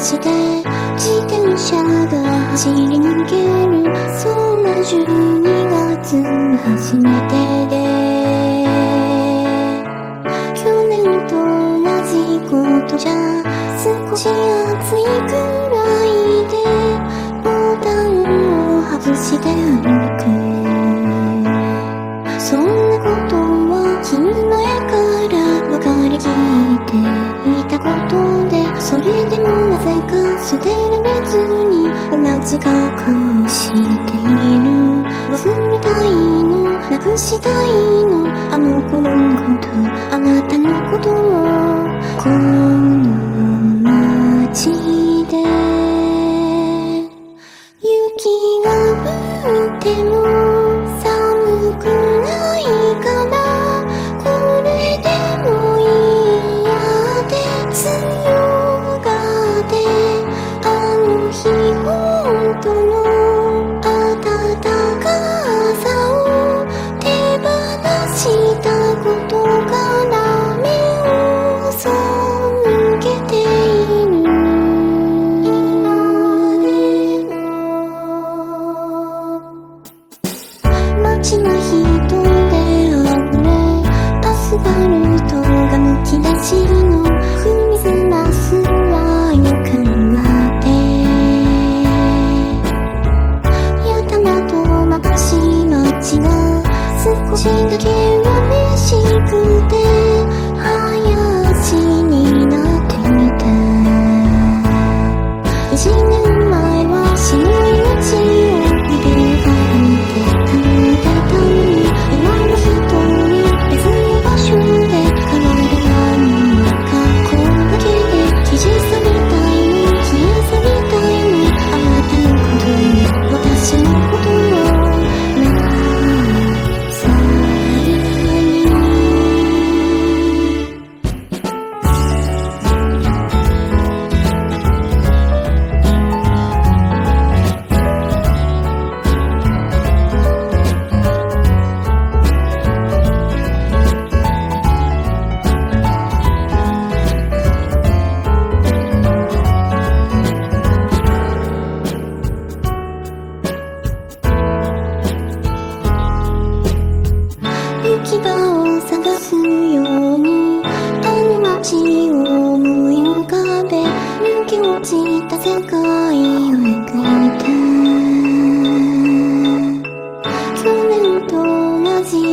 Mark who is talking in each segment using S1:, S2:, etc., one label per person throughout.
S1: して自転車が走り抜ける。そんな12月の初めて。探してる別に同じ過去を知っている。忘れたいのなくしたいのあの頃のことあなたのことをこの街で。雪が降っても寒く眩しくて。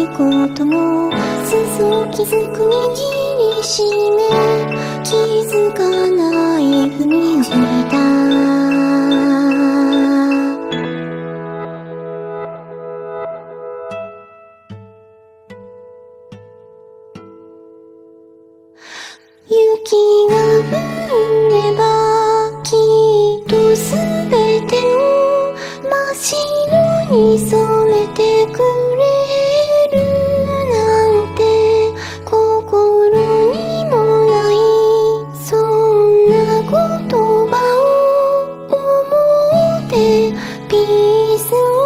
S1: いことも気づく握りしめ気づかないふみをしていた。雪が降ればきっとすべてを真っ白に染彼此。